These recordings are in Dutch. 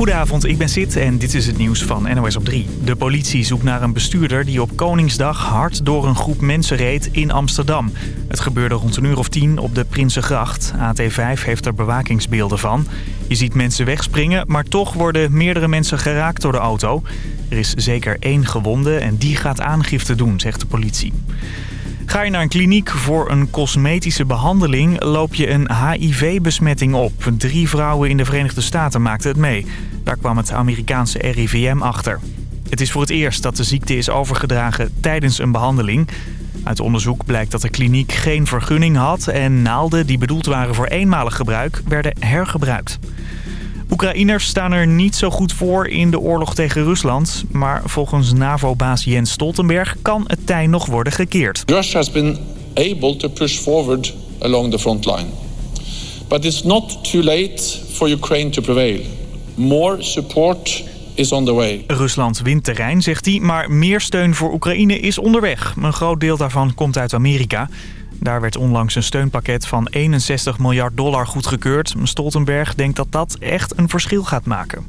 Goedenavond, ik ben Sid en dit is het nieuws van NOS op 3. De politie zoekt naar een bestuurder die op Koningsdag hard door een groep mensen reed in Amsterdam. Het gebeurde rond een uur of tien op de Prinsengracht. AT5 heeft er bewakingsbeelden van. Je ziet mensen wegspringen, maar toch worden meerdere mensen geraakt door de auto. Er is zeker één gewonde en die gaat aangifte doen, zegt de politie. Ga je naar een kliniek voor een cosmetische behandeling, loop je een HIV-besmetting op. Drie vrouwen in de Verenigde Staten maakten het mee. Daar kwam het Amerikaanse RIVM achter. Het is voor het eerst dat de ziekte is overgedragen tijdens een behandeling. Uit onderzoek blijkt dat de kliniek geen vergunning had... en naalden die bedoeld waren voor eenmalig gebruik werden hergebruikt. Oekraïners staan er niet zo goed voor in de oorlog tegen Rusland. Maar volgens NAVO-baas Jens Stoltenberg kan het tij nog worden gekeerd. Russia has been able to push forward along the front line. But it's not too late for Ukraine to prevail. More support is on the way. Rusland wint terrein, zegt hij, maar meer steun voor Oekraïne is onderweg. Een groot deel daarvan komt uit Amerika. Daar werd onlangs een steunpakket van 61 miljard dollar goedgekeurd. Stoltenberg denkt dat dat echt een verschil gaat maken.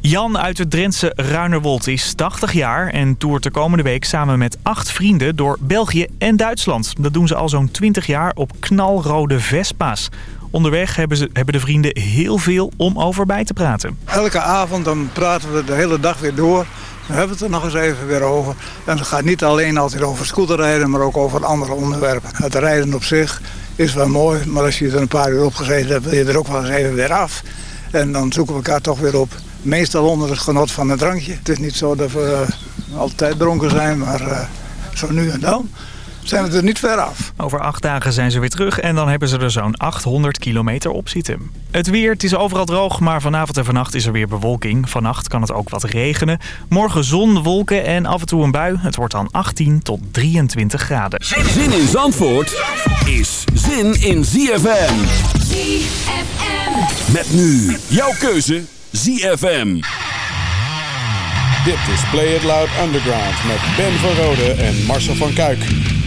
Jan uit het Drentse Ruinerwold is 80 jaar en toert de komende week samen met acht vrienden door België en Duitsland. Dat doen ze al zo'n 20 jaar op knalrode Vespa's. Onderweg hebben, ze, hebben de vrienden heel veel om over bij te praten. Elke avond dan praten we de hele dag weer door. Dan hebben we het er nog eens even weer over. En het gaat niet alleen altijd over scooterrijden, maar ook over andere onderwerpen. Het rijden op zich is wel mooi, maar als je er een paar uur op gezeten hebt, wil je er ook wel eens even weer af. En dan zoeken we elkaar toch weer op. Meestal onder het genot van een drankje. Het is niet zo dat we altijd dronken zijn, maar uh, zo nu en dan zijn we er niet ver af. Over acht dagen zijn ze weer terug en dan hebben ze er zo'n 800 kilometer op zitten. Het weer, het is overal droog, maar vanavond en vannacht is er weer bewolking. Vannacht kan het ook wat regenen. Morgen zon, wolken en af en toe een bui. Het wordt dan 18 tot 23 graden. Zin in Zandvoort is zin in ZFM. ZFM. Met nu jouw keuze ZFM. Dit is Play It Loud Underground met Ben van Rode en Marcel van Kuik.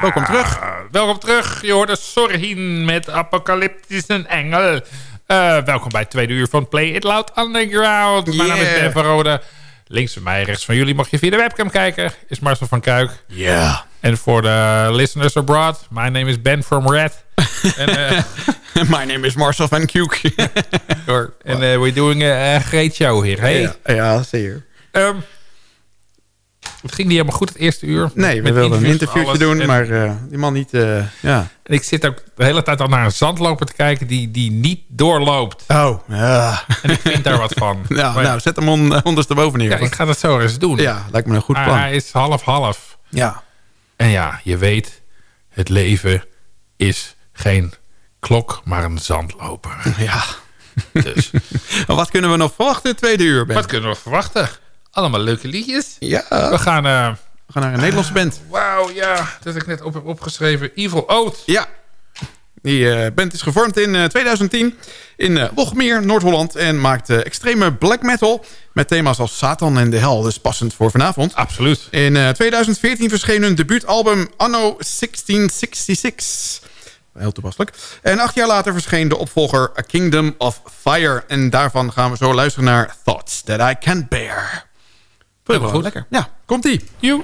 Welkom terug. Uh, welkom terug. Je hoorde Sorhin met Apocalyptische Engel. Uh, welkom bij het tweede uur van Play It Loud Underground. Mijn Yeah. naam is Ben van Rode. Links van mij, rechts van jullie mag je via de webcam kijken. Is Marcel van Kuik. Ja. En voor de listeners abroad, my name is Ben from Red. en uh, My name is Marcel van Kuik. and uh, we're doing a, a great show here. Hey. ja, ja, zeker. Um, het ging niet helemaal goed het eerste uur. Nee, we wilden een interviewtje doen, En- maar uh, die man niet... Uh, ja. En ik zit ook de hele tijd al naar een zandloper te kijken die, die niet doorloopt. Oh, ja. En ik vind daar wat van. Nou, Maar nou zet hem on, uh, ondersteboven neer. ja, ik ga dat zo eens doen. Ja, lijkt me een goed Maar plan. hij is half-half. Ja. En ja, je weet, het leven is geen klok, maar een zandloper. Ja. Dus Maar wat kunnen we nog verwachten in het tweede uur, Ben? wat kunnen we verwachten? Allemaal leuke liedjes. Ja, We gaan... eh we gaan naar een Nederlandse band. Wauw, ja, dat ik net op heb opgeschreven. Evil Oath. Ja. Die eh, band is gevormd in eh, 2010 in uh, Wogmeer, Noord-Holland... en maakt extreme black metal met thema's als Satan en de hel. Dus passend voor vanavond. Absoluut. In uh, 2014 verscheen hun debuutalbum Anno 1666. Heel toepasselijk. En acht jaar later verscheen de opvolger A Kingdom of Fire. En daarvan gaan we zo luisteren naar Thoughts That I Can't Bear. Helemaal goed. Lekker. Ja, komt-ie. You.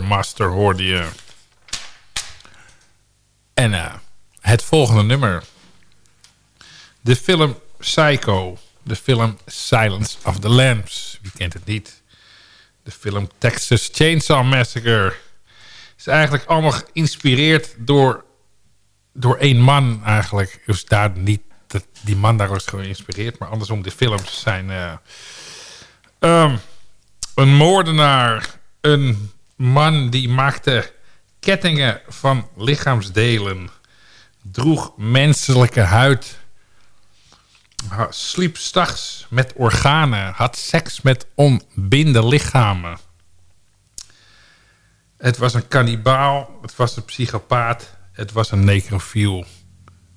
Master hoorde je. En uh, het volgende nummer. De film Psycho. De film Silence of the Lambs. Wie kent het niet? De film Texas Chainsaw Massacre. Is eigenlijk allemaal geïnspireerd door, door één man eigenlijk. Dus daar niet die man daar was geïnspireerd. Maar andersom, de films zijn... Uh, um, een moordenaar, een man die maakte kettingen van lichaamsdelen. Droeg menselijke huid. Sliep s'nachts met organen. Had seks met onbinde lichamen. Het was een kannibaal. Het was een psychopaat. Het was een necrofiel.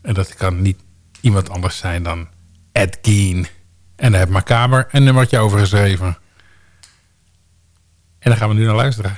En dat kan niet iemand anders zijn dan Ed Gein. En daar mijn kamer een nummertje over geschreven. En daar gaan we nu naar luisteren.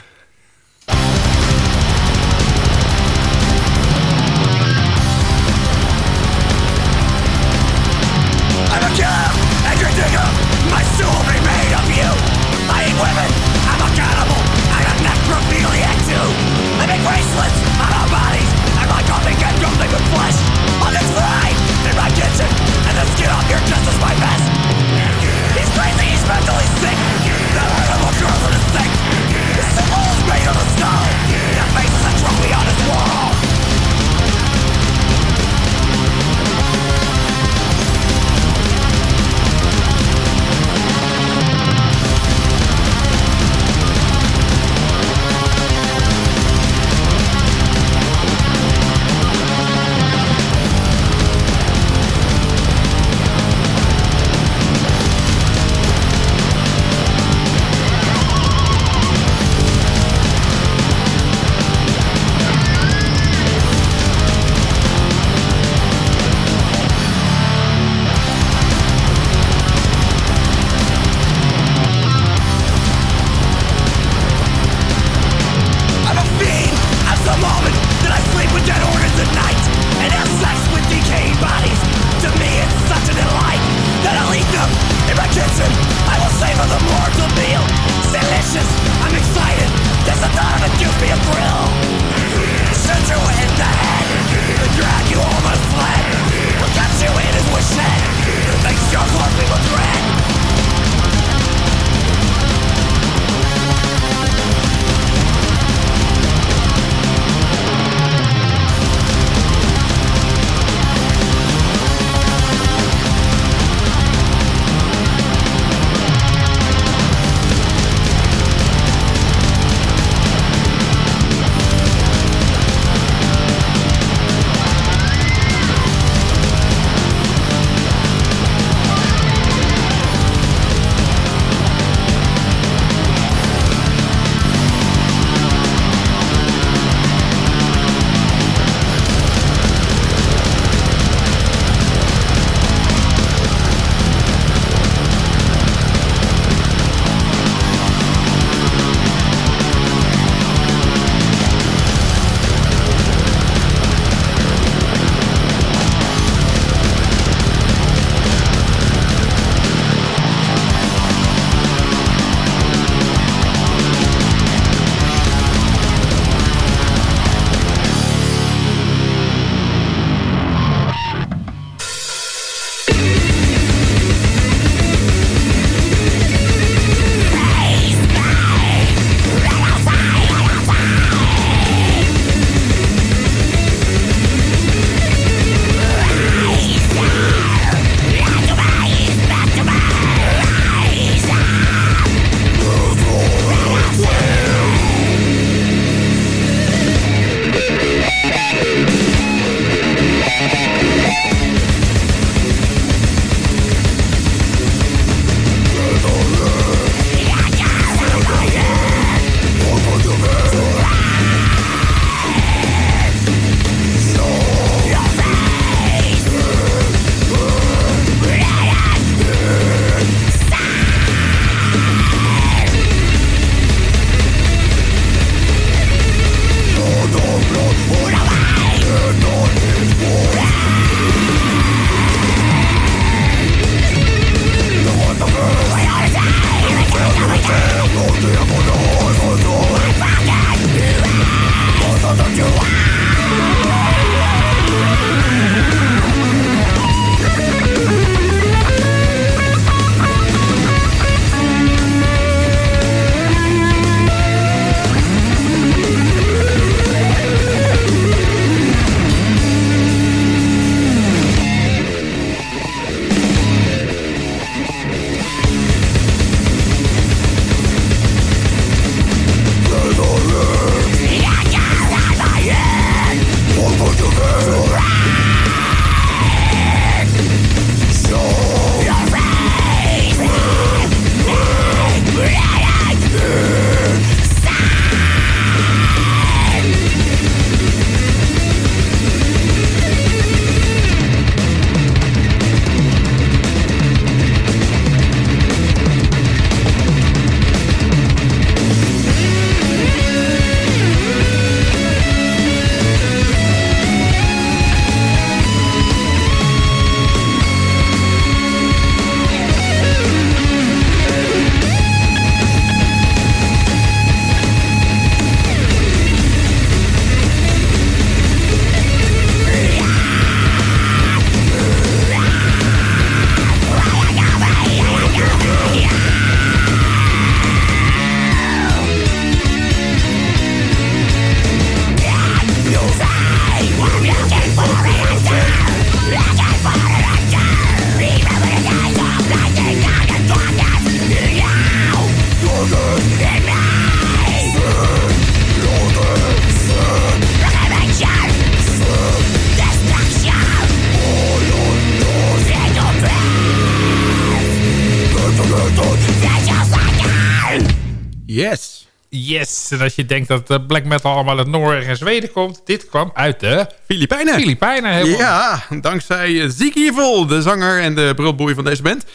En als je denkt dat eh, black metal allemaal uit Noorwegen en Zweden komt... dit kwam uit de Filipijnen. Filipijnen. Helemaal. Ja, dankzij Zeke Evil, de zanger en de brulboei van deze band.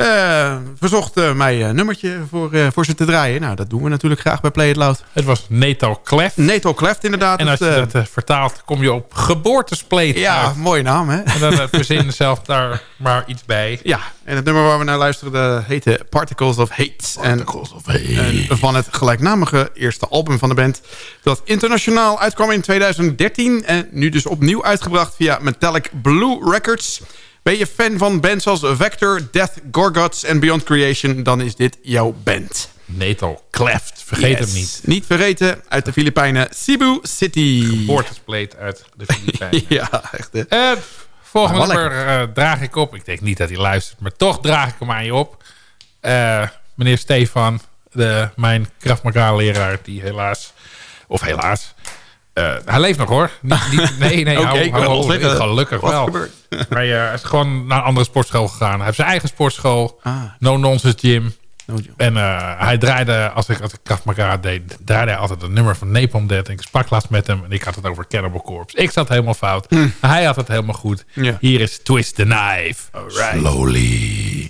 Eh, verzocht eh, mij een nummertje voor, eh, voor ze te draaien. Nou, dat doen we natuurlijk graag bij Play It Loud. Het was Natal Clef. Natal Cleft inderdaad. En als je Het, dat vertaalt, kom je op geboortespleet ja, uit. mooie naam hè. En dan uh, verzin zelf daar maar iets bij. Ja, en het nummer waar we naar luisterden heette Particles of Hate. Particles of Hate. van het gelijknamige eerste album van de band. Dat internationaal uitkwam in 2013. En nu dus opnieuw uitgebracht via Metallic Blue Records. Ben je fan van bands als Vector, Death, Gorguts en Beyond Creation... dan is dit jouw band. Natal Cleft, vergeet Yes. hem niet. Niet vergeten, uit de Filipijnen, Cebu City. Geboortespleet uit de Filipijnen. Ja, echt hè. Eh, volgende nummer eh, draag ik op. Ik denk niet dat hij luistert, maar toch draag ik hem aan je op. Eh, meneer Stefan, de, mijn Krav leraar, die helaas, of helaas, eh, hij leeft nog hoor. Niet, niet, nee, nee, Oké, hou, gelukkig wat wel. gebeurt? Hij eh, is gewoon naar een andere sportschool gegaan. Hij heeft zijn eigen sportschool, Ah. no nonsense gym. No. En eh, hij draaide, als ik, als ik Krav deed, draaide hij altijd een nummer van Napalm Death. En ik sprak laatst met hem en ik had het over Cannibal Corpse. Ik zat helemaal fout. Hij had het helemaal goed. Hier is Twist the Knife. Slowly.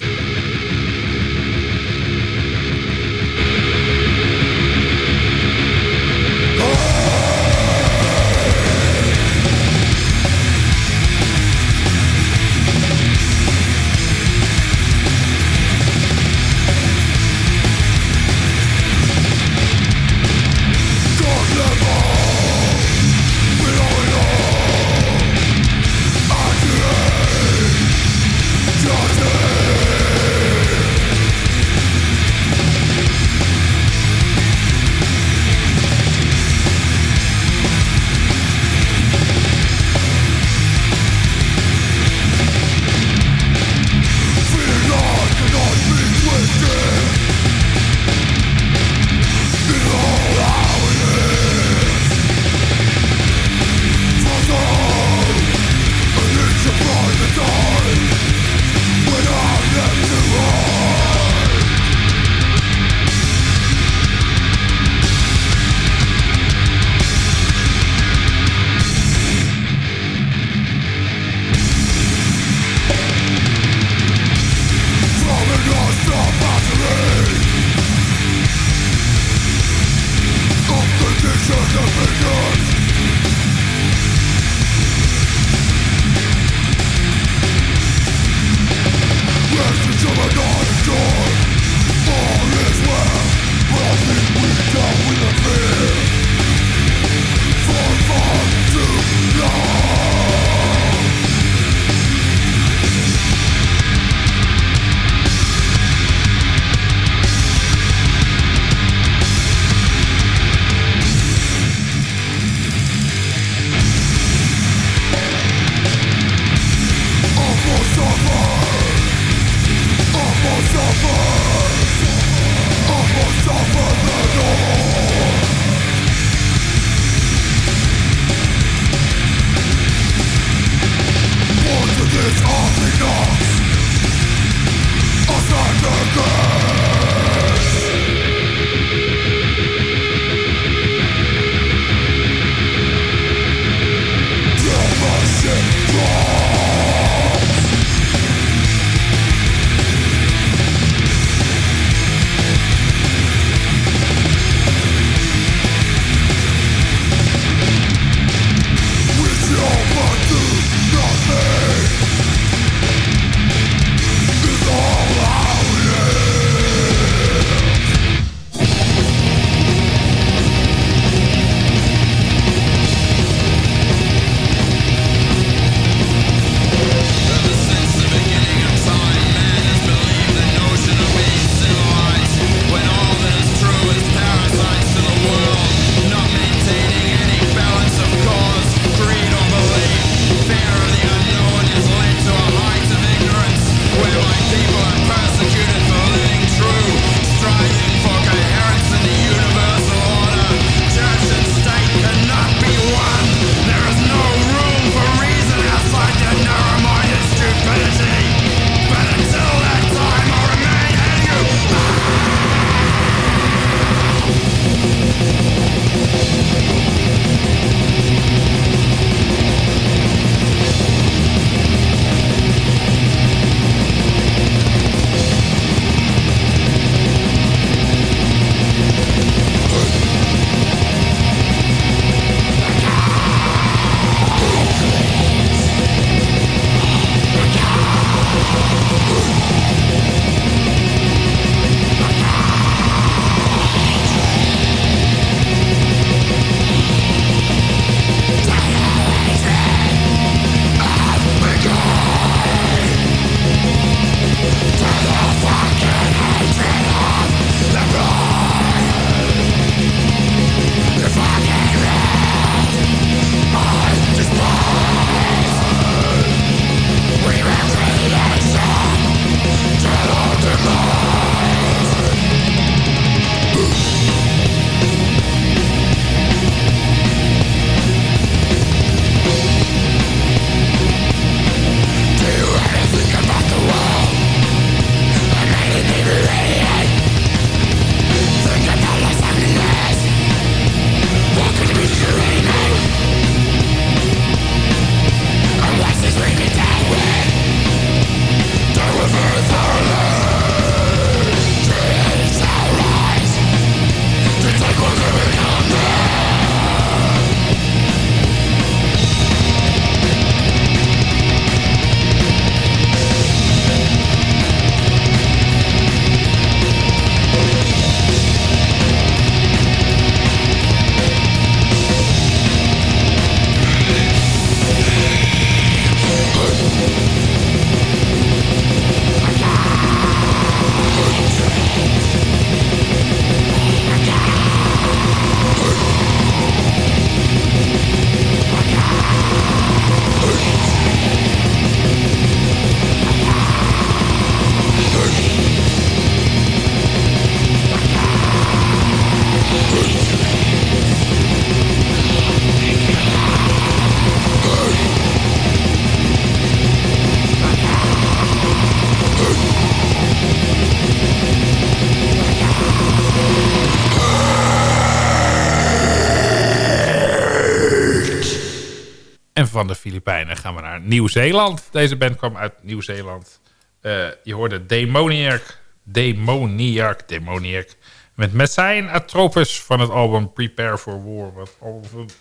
Van de Filipijnen gaan we naar Nieuw-Zeeland. Deze band kwam uit Nieuw-Zeeland. Eh, je hoorde Demoniac, Demoniac, Demoniac. Met Messijn Atropus van het album Prepare for War. Wat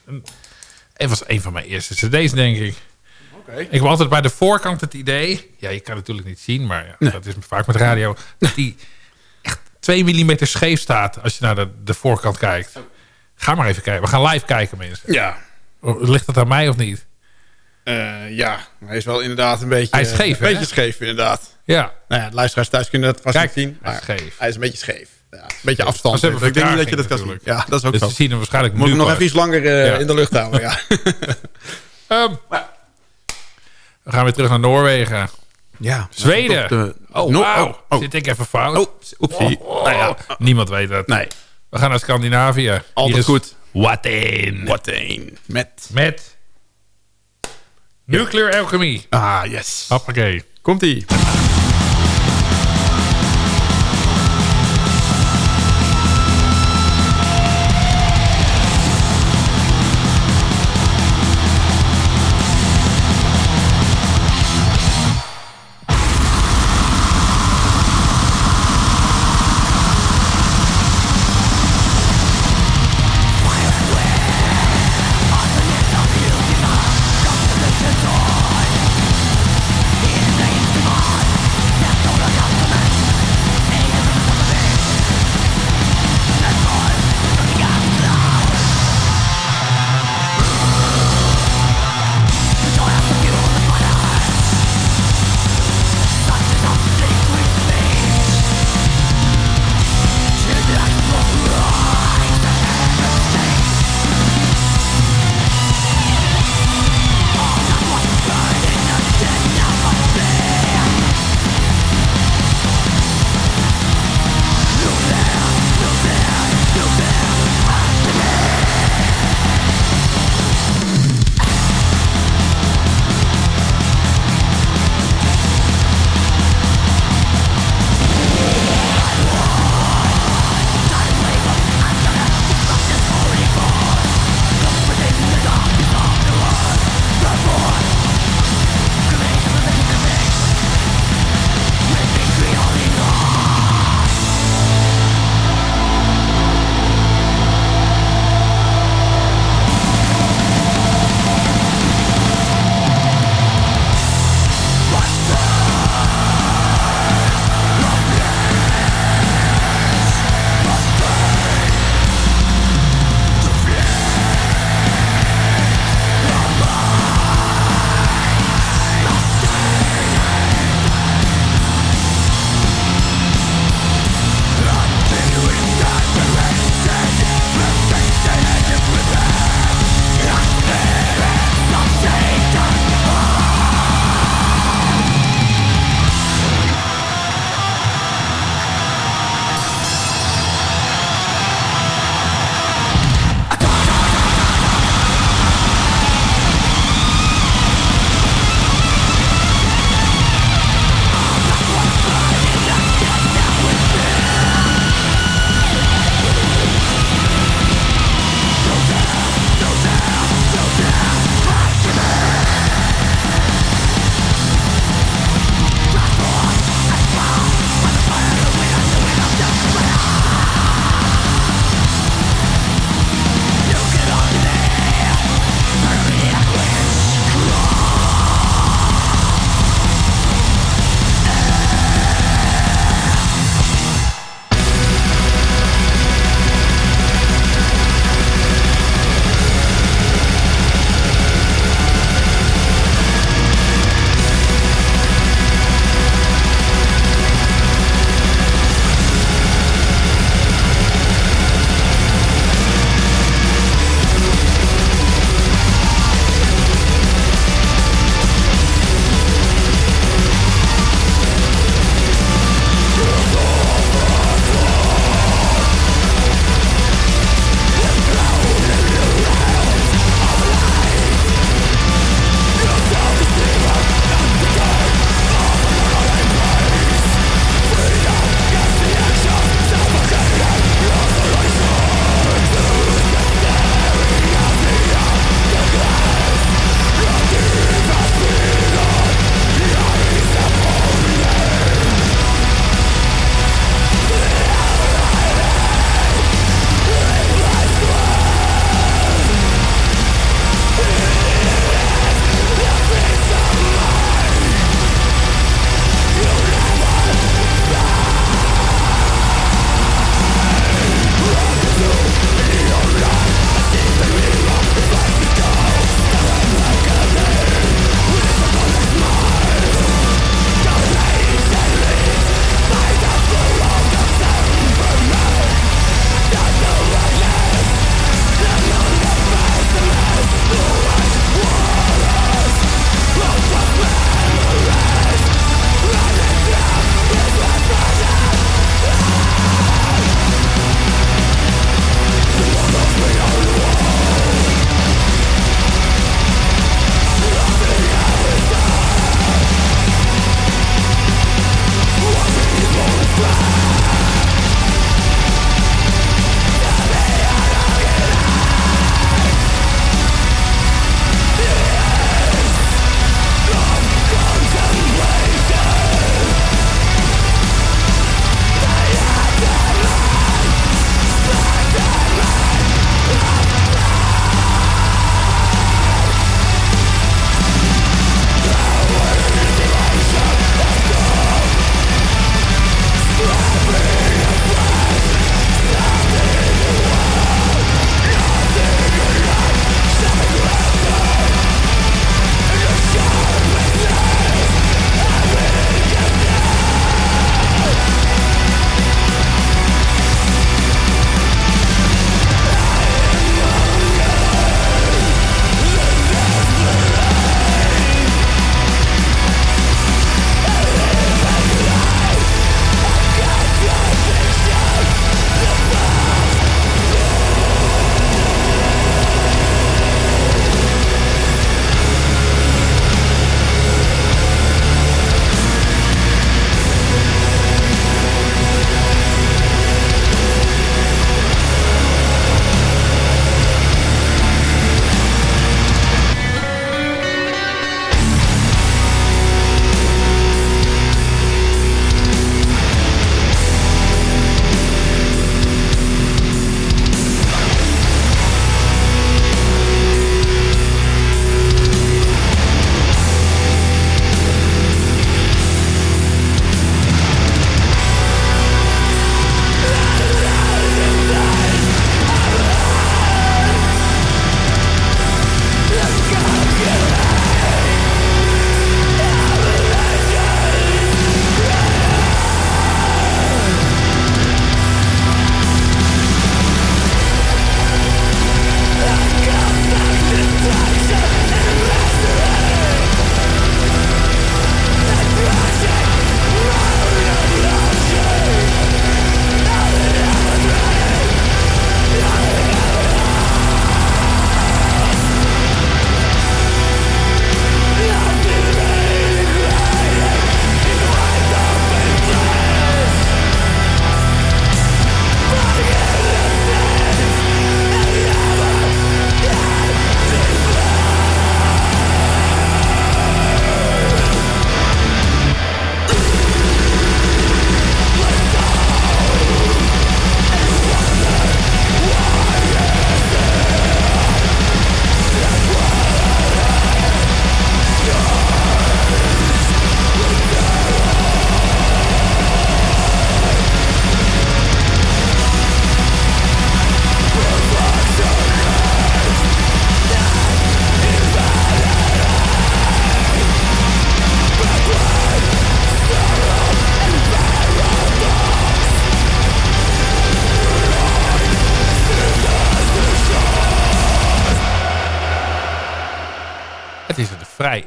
een- het was een van mijn eerste cd's, denk ik. Ik heb altijd bij de voorkant het idee... Ja, je kan het natuurlijk niet zien, maar ja, dat is vaak met radio... dat die echt 2 mm scheef staat als je naar de, de voorkant kijkt. Ga maar even kijken. We gaan live kijken, mensen. Ja. Ligt dat aan mij of niet? Eh, ja, hij is wel inderdaad een beetje... Hij is scheef, Een beetje scheef, inderdaad. Ja. Nou ja, de luisteraars thuis kunnen dat vast Kijk, niet zien. hij is scheef. Hij is een beetje scheef. Ja, een beetje afstand. ze hebben ik denk niet dat je dat kan zien. Ja, dat is ook Dus zo. ze zien hem waarschijnlijk Moet ik nog even iets langer eh, Ja. in de lucht houden, ja. Ehm, we gaan weer terug naar Noorwegen. ja Zweden. De- Oh, No- oh, oh. Zit ik even fout? Oh, oepsie. Oh, Nou ja, Niemand weet het. nee. We gaan naar Scandinavië. Altijd goed. What in? Wat een. Met. Met Nuclear Alchemy. Ah, yes. Hoppakee. Komt-ie.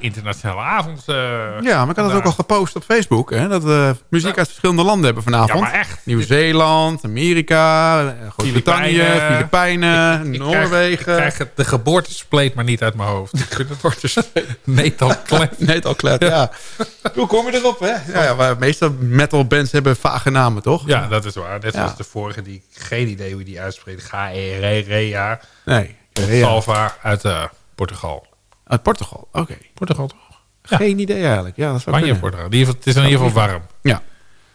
Internationale avond. eh, Ja, maar ik had het ook al gepost op Facebook. Hè, dat we muziek Ja. uit verschillende landen hebben vanavond. Ja, maar echt. Nieuw-Zeeland, Amerika, eh, Groot-Brittannië, Filipijnen. Krijg- Noorwegen. Ik krijg het, de geboortespleet maar niet uit mijn hoofd. Ik vind het Metal Clef. Nee, het al klet, ja. Hoe kom je erop, hè? Ja, ja, maar meestal metal bands hebben vage namen, toch? Ja, dat is waar. Net zoals de vorige, die geen idee hoe die uitspreekt. G-E-R-E-A. Nee. Salva uit eh, Portugal. Uit Portugal, oké. Portugal toch? Ja. Geen idee eigenlijk. Ja, dat zou Spanje. Portugal. Geval- Het is in ieder geval warm. Ja.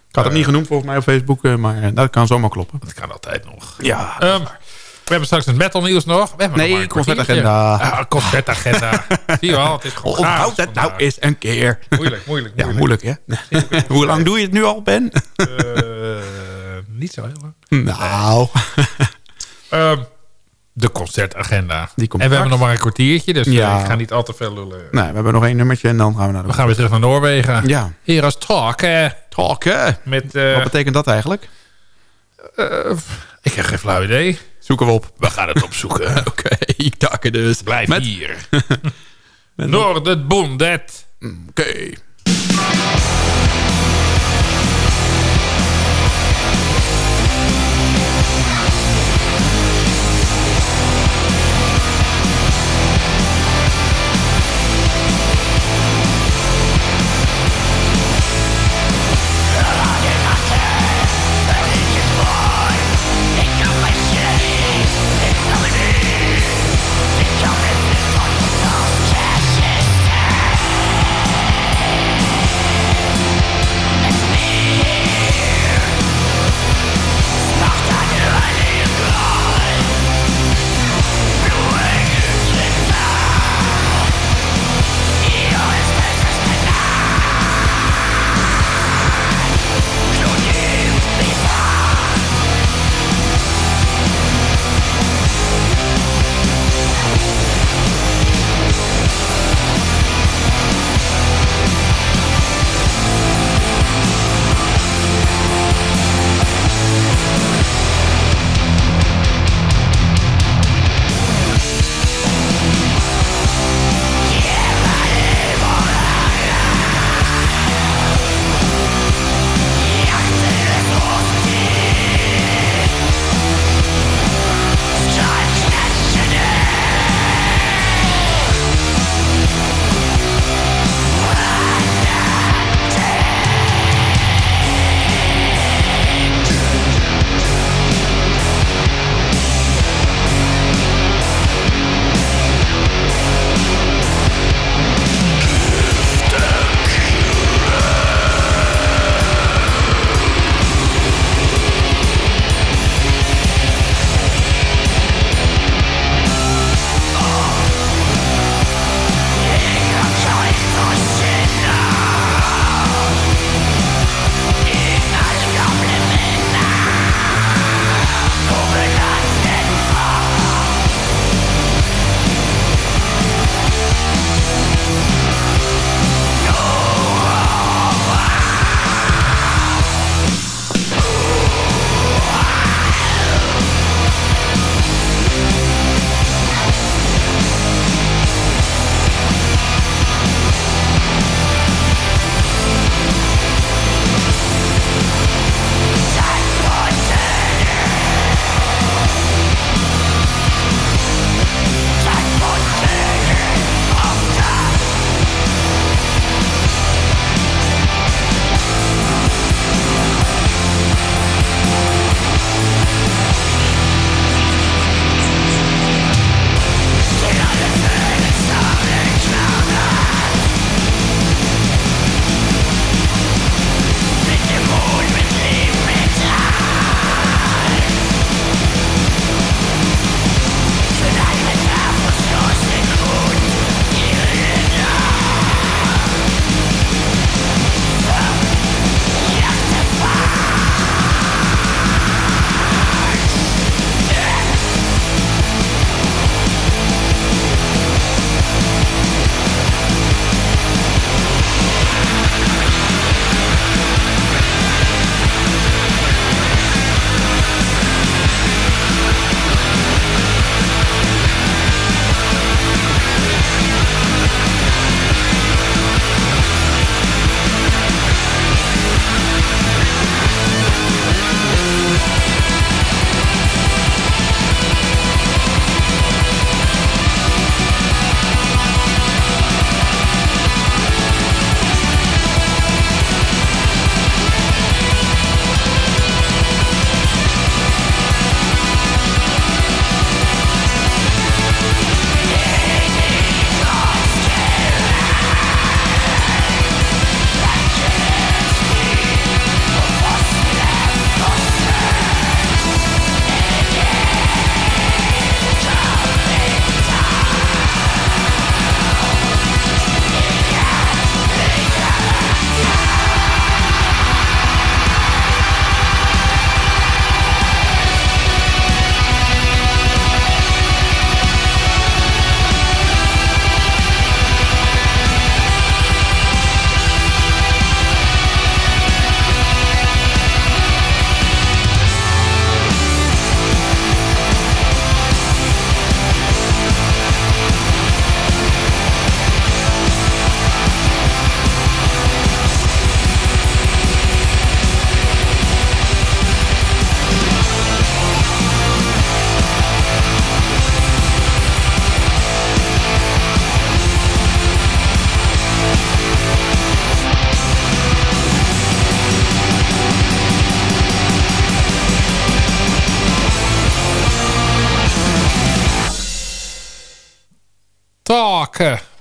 Ik had het niet genoemd volgens mij op Facebook, eh, maar eh, dat kan zomaar kloppen. Dat kan altijd nog. Ja. Ehm, we hebben straks het metal nieuws nog. We hebben Nee, nog concertagenda. Ja, concertagenda. Zie je wel, het is gewoon Onthoud het nou eens een keer. Moeilijk, moeilijk, Ja, moeilijk. moeilijk hè? Hoe lang doe je het nu al, Ben? Eh, niet zo heel lang. nou. Ehm, de concertagenda. Die komt en we hebben nog maar een kwartiertje, dus eh, Ja. ik ga niet al te veel lullen. Nee, we hebben nog één nummertje en dan gaan we naar de... We gaan weer terug naar Noorwegen. Ja. Hier als talk. eh, Talk, hè? met, eh, Wat betekent dat eigenlijk? ik heb geen flauw idee. Zoeken we op. We gaan het opzoeken. Oké, takken dus. Blijf Met- hier. Noorderbondet. Oké. Thank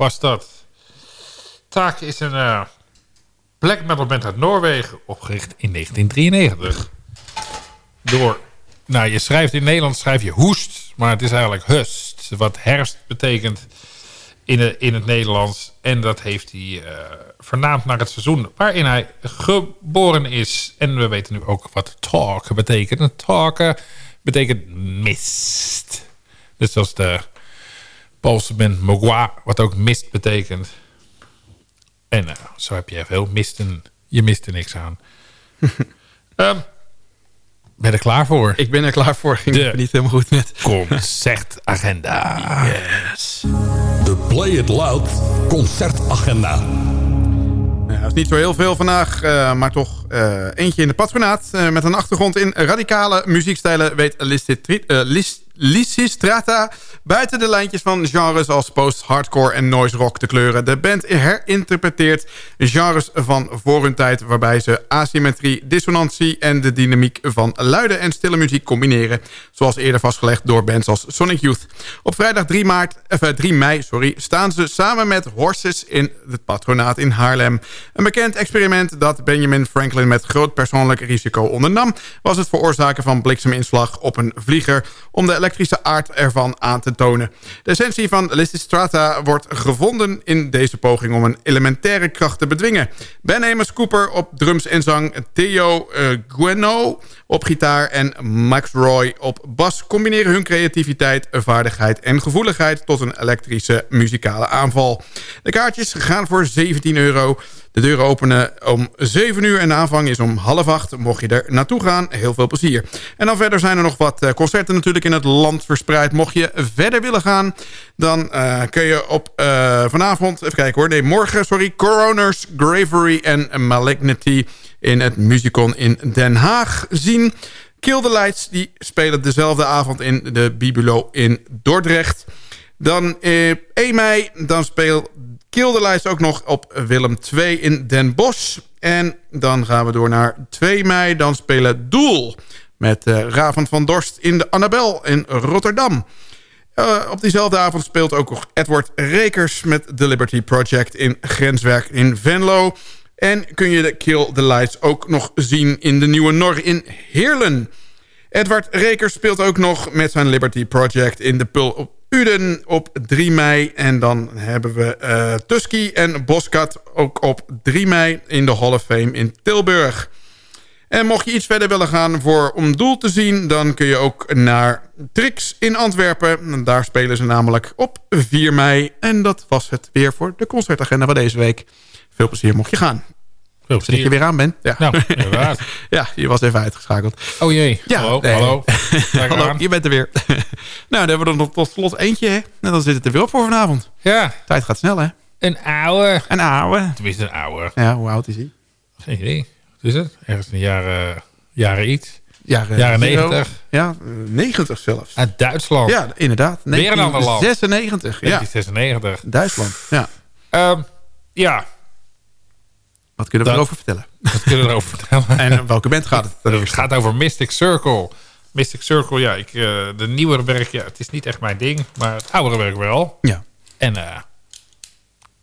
was dat. Take is een uh, black metal band uit Noorwegen, opgericht in 1993. Door, nou je schrijft in Nederland schrijf je hoest, maar het is eigenlijk hust. Wat herfst betekent in, in het Nederlands. En dat heeft hij uh, vernaamd naar het seizoen waarin hij geboren is. En we weten nu ook wat talk betekent. Talken betekent mist. Dus zoals de Poolse band Mogwa, wat ook mist betekent. En uh, zo heb je veel misten. Je mist er niks aan. um, ben er klaar voor? Ik ben er klaar voor. Ging De niet helemaal goed met. Concertagenda. Yes. De Play It Loud concertagenda. Ja, dat is niet zo heel veel vandaag, uh, maar toch uh, eentje in de patronaat. Uh, met een achtergrond in radicale muziekstijlen weet Lysistrata buiten de lijntjes van genres als post-hardcore en noise rock te kleuren. De band herinterpreteert genres van voor hun tijd... waarbij ze asymmetrie, dissonantie en de dynamiek van luide en stille muziek combineren. Zoals eerder vastgelegd door bands als Sonic Youth. Op vrijdag 3, maart, eh, 3 mei sorry, staan ze samen met Horses in het patronaat in Haarlem. Een bekend experiment dat Benjamin Franklin met groot persoonlijk risico ondernam... was het veroorzaken van blikseminslag op een vlieger... om de elektrische aard ervan aan te tonen. De essentie van Lysistrata wordt gevonden in deze poging om een elementaire kracht te bedwingen. Ben Amos Cooper op drums en zang, Theo uh, Gueno op gitaar en Max Roy op bas combineren hun creativiteit, vaardigheid en gevoeligheid tot een elektrische muzikale aanval. De kaartjes gaan voor 17 euro. De deuren openen om 7 uur en de aanvang is om half 8. Mocht je er naartoe gaan, heel veel plezier. En dan verder zijn er nog wat concerten natuurlijk in het land verspreid. Mocht je verder willen gaan, dan uh, kun je op uh, vanavond... Even kijken hoor, nee, morgen, sorry. Coroners, Gravery en Malignity in het Musicon in Den Haag zien. Kill die spelen dezelfde avond in de Bibulo in Dordrecht. Dan eh, 1 mei, dan speelt Kill ook nog op Willem 2 in Den Bosch. En dan gaan we door naar 2 mei, dan spelen Doel met uh, Raven van Dorst in de Annabel in Rotterdam. Uh, op diezelfde avond speelt ook nog Edward Rekers met The Liberty Project in Grenswerk in Venlo. En kun je de Kill the Lights ook nog zien in de Nieuwe Nor in Heerlen. Edward Rekers speelt ook nog met zijn Liberty Project in de Pul op Uden op 3 mei. En dan hebben we uh, Tusky en Boskat ook op 3 mei in de Hall of Fame in Tilburg. En mocht je iets verder willen gaan voor om doel te zien... dan kun je ook naar Trix in Antwerpen. Daar spelen ze namelijk op 4 mei. En dat was het weer voor de concertagenda van deze week. Veel plezier mocht je gaan. Veel plezier. Dat je weer aan bent. Ja. Nou, ja, je was even uitgeschakeld. Oh jee. Ja, hallo, nee. hallo. hallo, je bent er weer. nou, dan hebben we er nog tot slot eentje. Hè? En dan zit het er weer op voor vanavond. Ja. Tijd gaat snel, hè? Een ouwe. Een ouwe. Tenminste, een ouwe. Ja, hoe oud is hij? Geen idee. Wat is het? Ergens in de jaren, jaren iets. Jaren, Jaren zero. 90. Ja, 90 zelfs. Uit Duitsland. Ja, inderdaad. Weer een ander land. 96. Ja, 1996. Duitsland. Ja. Ehm, ja, Wat kunnen we Dat- erover vertellen? wat kunnen we erover vertellen? En welke band gaat het? Het gaat over Mystic Circle. Mystic Circle, ja, ik, eh, de nieuwere werk, ja, het is niet echt mijn ding, maar het oudere werk wel. Ja. En eh,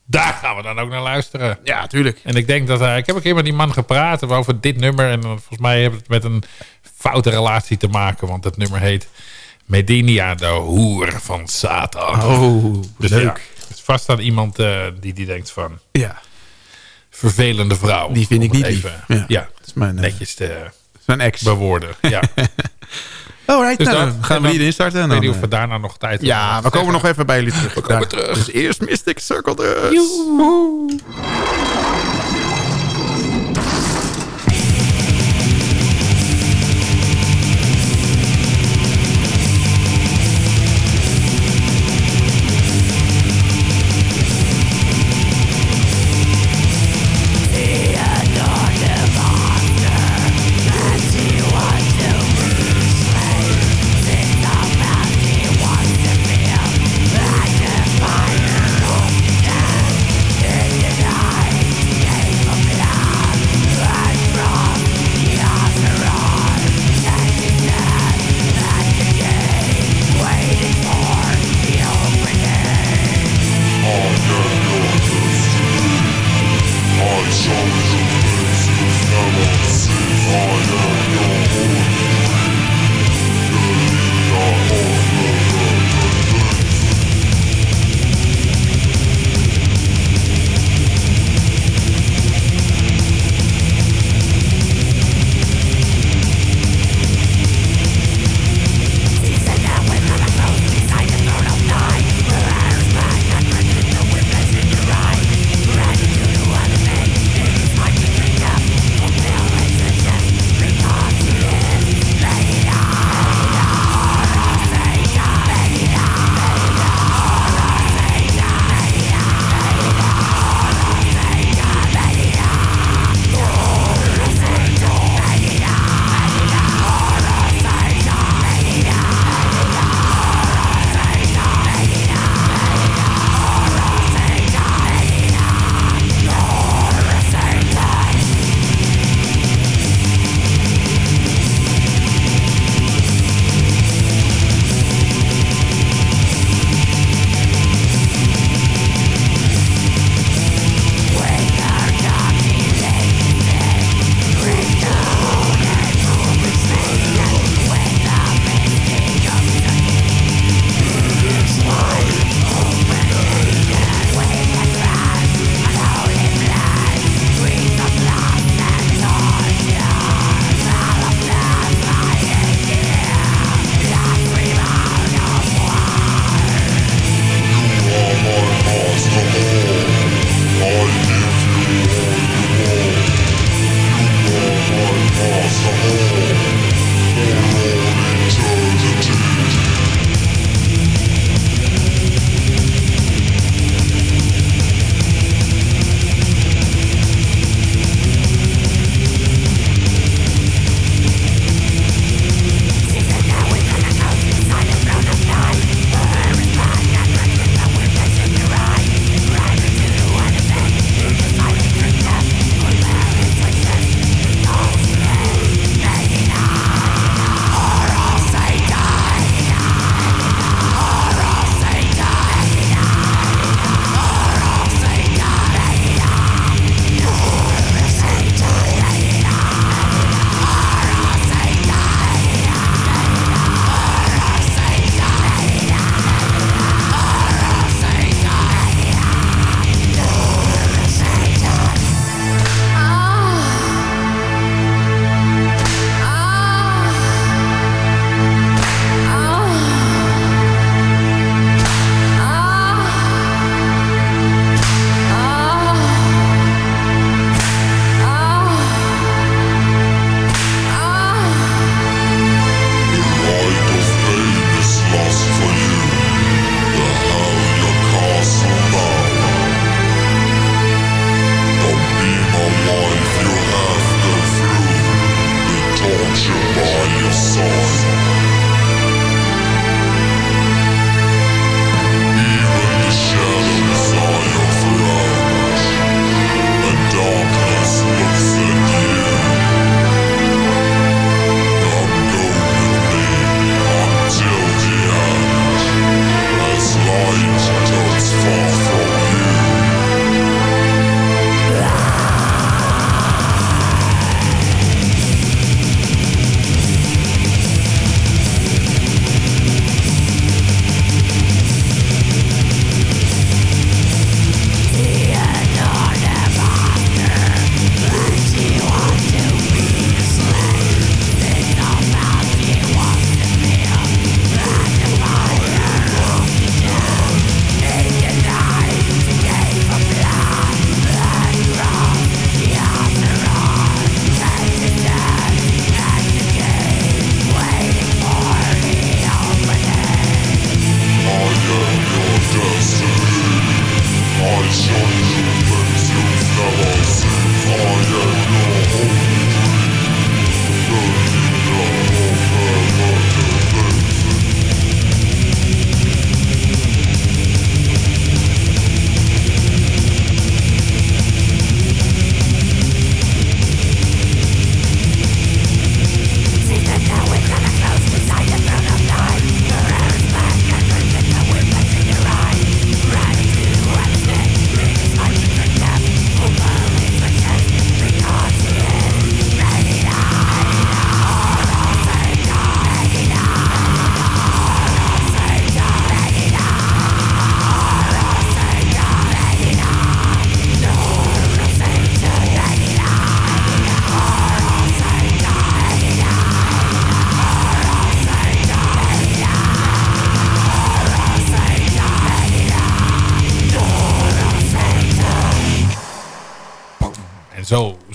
daar gaan we dan ook naar luisteren. Ja, tuurlijk. En ik denk dat hij, ik heb een keer met die man gepraat over dit nummer. En volgens mij heeft het met een foute relatie te maken. Want het nummer heet Medinia, de hoer van Satan. Oh, dus leuk. ja, het is vast aan iemand eh, die, die denkt van Ja, vervelende vrouw. die vind ik niet lief. even, Ja. ja. dat is mijn, eh, netjes te mijn ex. bewoorden. Ja. Alright, Dus nou, dan gaan we dan- die instarten. En Ik weet niet of we eh, daarna nog tijd hebben. ja, we komen nog even bij jullie terug. We komen terug. Dus eerst Mystic Circle dus.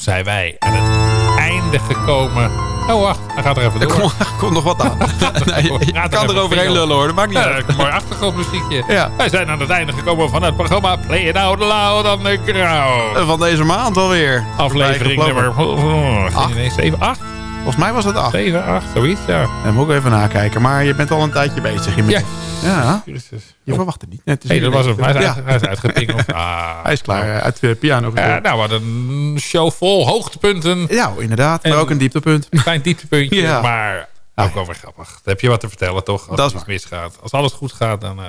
Zijn wij aan het einde gekomen. Oh, wacht. Hij gaat er even Er door. komt, er komt nog wat aan. nee, je Gaat kan er overheen lullen hoor, dat maakt niet Ja, uit. een mooi achtergrondmuziekje. Ja. Wij zijn aan het einde gekomen van het programma Play It Out Loud on the Crowd. Van deze maand alweer. Aflevering nummer... Oh, oh, Acht. nee, 7, 8? Volgens mij was het acht. 7, 8, zoiets, ja. Dan moet ik even nakijken. Maar je bent al een tijdje bezig. Ja. Ja. Je verwacht het niet. Nee, het Nee, dat was hem. Hij is, Ja. uit. Ah. Hij is klaar. eh, Uit de piano Ja, nou, hadden een show vol hoogtepunten. Ja, inderdaad. Maar En- ook een dieptepunt. Een klein dieptepuntje, Ja. maar ook wel weer grappig. Dan heb je wat te vertellen, toch? Als Dat iets misgaat. Als alles goed gaat, dan... eh,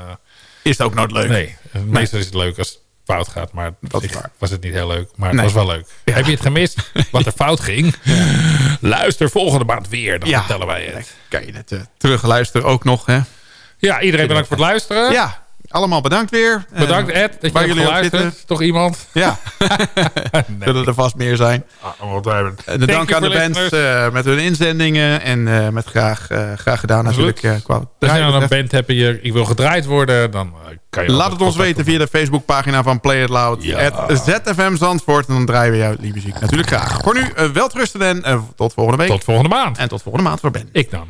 Is het ook nooit leuk. nee, meestal is het leuk als het fout gaat. Maar Dat is ik- waar. was het niet heel leuk. Maar Nee. het was wel leuk. Heb je het gemist, wat er fout ging? Luister volgende maand weer. Dan vertellen wij het. Kan je het eh, terugluisteren ook nog, hè? Ja, iedereen bedankt voor het luisteren. Ja, allemaal bedankt weer. Bedankt Eh, Ed, dat je jullie geluisterd. zitten. Toch iemand? Ja, zullen er vast meer zijn. Ah, wat wij hebben. En de dank aan de bands listeners. eh, met hun inzendingen. En eh, met graag, eh, graag gedaan natuurlijk. eh, qua Als je nou een band hebt en je, ik wil gedraaid worden, dan eh, kan je... Laat het ons weten via de Facebookpagina van Play It Loud. Ja. at ZFM Zandvoort. En dan draaien we jouw lieve muziek natuurlijk graag. Voor nu, uh, welterusten en eh, tot volgende week. Tot volgende maand. En tot volgende maand voor Ben. Ik dan.